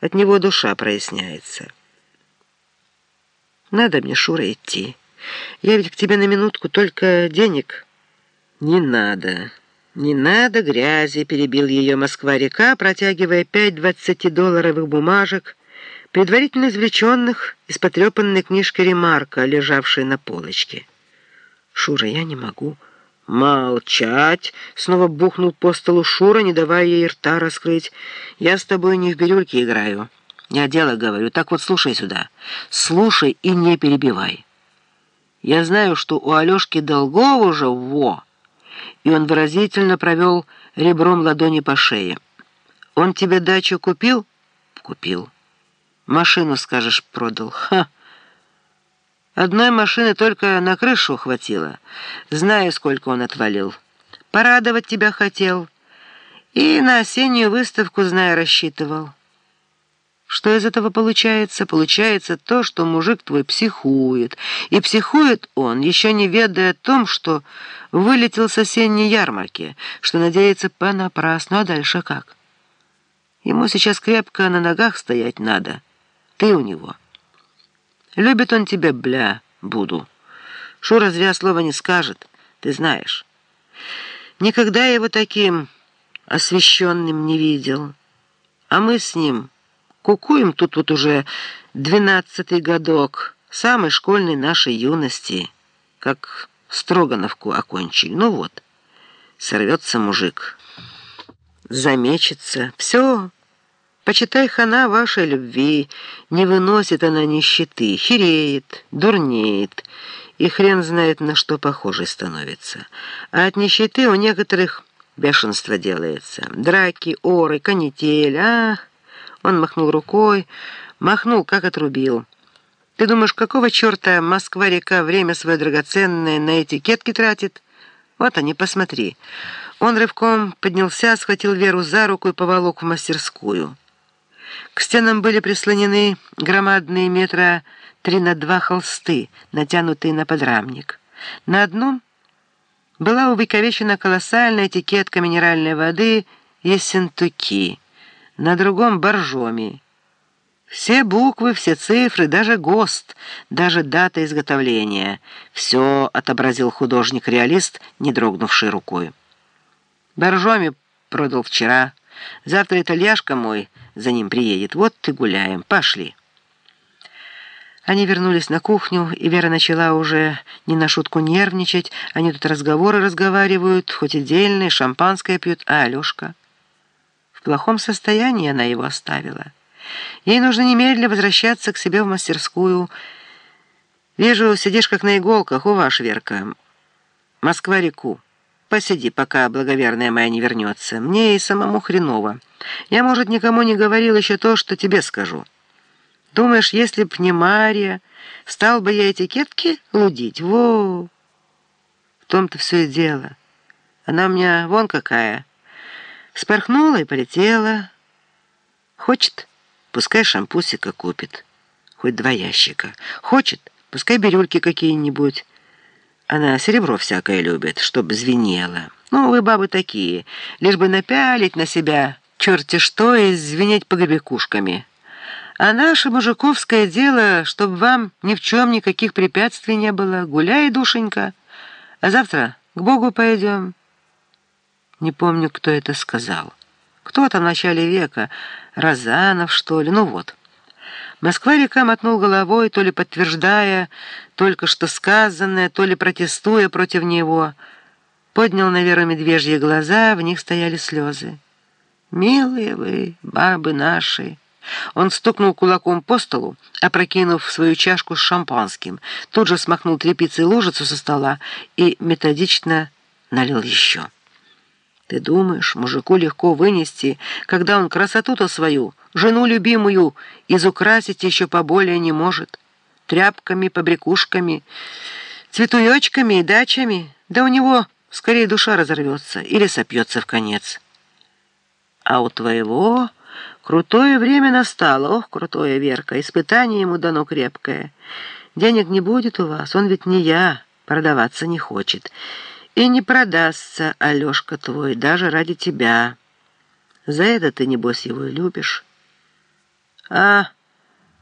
От него душа проясняется. Надо мне, Шура, идти. Я ведь к тебе на минутку только денег. Не надо. Не надо грязи, перебил ее Москва-река, протягивая пять двадцатидолларовых бумажек, предварительно извлеченных из потрепанной книжки Ремарка, лежавшей на полочке. «Шура, я не могу». «Молчать!» — снова бухнул по столу Шура, не давая ей рта раскрыть. «Я с тобой не в бирюльке играю. Я дело говорю. Так вот, слушай сюда. Слушай и не перебивай. Я знаю, что у Алешки долгов уже во!» И он выразительно провел ребром ладони по шее. «Он тебе дачу купил?» «Купил». «Машину, скажешь, продал. Ха!» Одной машины только на крышу хватило. Знаю, сколько он отвалил. Порадовать тебя хотел. И на осеннюю выставку, зная, рассчитывал. Что из этого получается? Получается то, что мужик твой психует. И психует он, еще не ведая о том, что вылетел с осенней ярмарки, что надеется понапрасну, а дальше как? Ему сейчас крепко на ногах стоять надо. Ты у него. Любит он тебя, бля, буду. Шура зря слова не скажет, ты знаешь. Никогда я его таким освещенным не видел. А мы с ним кукуем тут вот уже двенадцатый годок, самой школьной нашей юности, как Строгановку окончили. Ну вот, сорвется мужик, замечется, все... Почитай хана вашей любви, не выносит она нищеты, хереет, дурнеет, и хрен знает, на что похожей становится. А от нищеты у некоторых бешенство делается. Драки, оры, канитель, ах! Он махнул рукой, махнул, как отрубил. Ты думаешь, какого черта Москва-река время свое драгоценное на этикетки тратит? Вот они, посмотри. Он рывком поднялся, схватил Веру за руку и поволок в мастерскую. К стенам были прислонены громадные метра три на два холсты, натянутые на подрамник. На одном была увековечена колоссальная этикетка минеральной воды «Ессентуки», на другом — «Боржоми». Все буквы, все цифры, даже ГОСТ, даже дата изготовления — все отобразил художник-реалист, не дрогнувший рукой. «Боржоми продал вчера. Завтра итальяшка мой — за ним приедет. Вот ты гуляем. Пошли». Они вернулись на кухню, и Вера начала уже не на шутку нервничать. Они тут разговоры разговаривают, хоть и дельные, шампанское пьют. А Алешка? В плохом состоянии она его оставила. Ей нужно немедленно возвращаться к себе в мастерскую. «Вижу, сидишь как на иголках, у ваш, Верка. Москва-реку». Посиди, пока благоверная моя не вернется. Мне и самому хреново. Я, может, никому не говорил еще то, что тебе скажу. Думаешь, если б не Мария, стал бы я этикетки лудить? Во! В том-то все и дело. Она у меня вон какая. Спорхнула и полетела. Хочет, пускай шампусика купит. Хоть два ящика. Хочет, пускай бирюльки какие-нибудь. Она серебро всякое любит, чтоб звенело. Ну, вы, бабы, такие, лишь бы напялить на себя черти что и звенеть погребекушками. А наше мужиковское дело, чтоб вам ни в чем никаких препятствий не было. Гуляй, душенька, а завтра к Богу пойдем. Не помню, кто это сказал. Кто-то в начале века, Розанов, что ли, ну вот. Москва-река мотнул головой, то ли подтверждая только что сказанное, то ли протестуя против него. Поднял на Веру медвежьи глаза, в них стояли слезы. «Милые вы, бабы наши!» Он стукнул кулаком по столу, опрокинув свою чашку с шампанским, тут же смахнул тряпицей лужицу со стола и методично налил еще. Ты думаешь, мужику легко вынести, когда он красоту-то свою, жену любимую, изукрасить еще поболее не может? Тряпками, побрякушками, цветуечками и дачами? Да у него скорее душа разорвется или сопьется в конец. А у твоего крутое время настало, ох, крутое, Верка, испытание ему дано крепкое. Денег не будет у вас, он ведь не я, продаваться не хочет». И не продастся Алешка твой даже ради тебя. За это ты, небось, его и любишь». А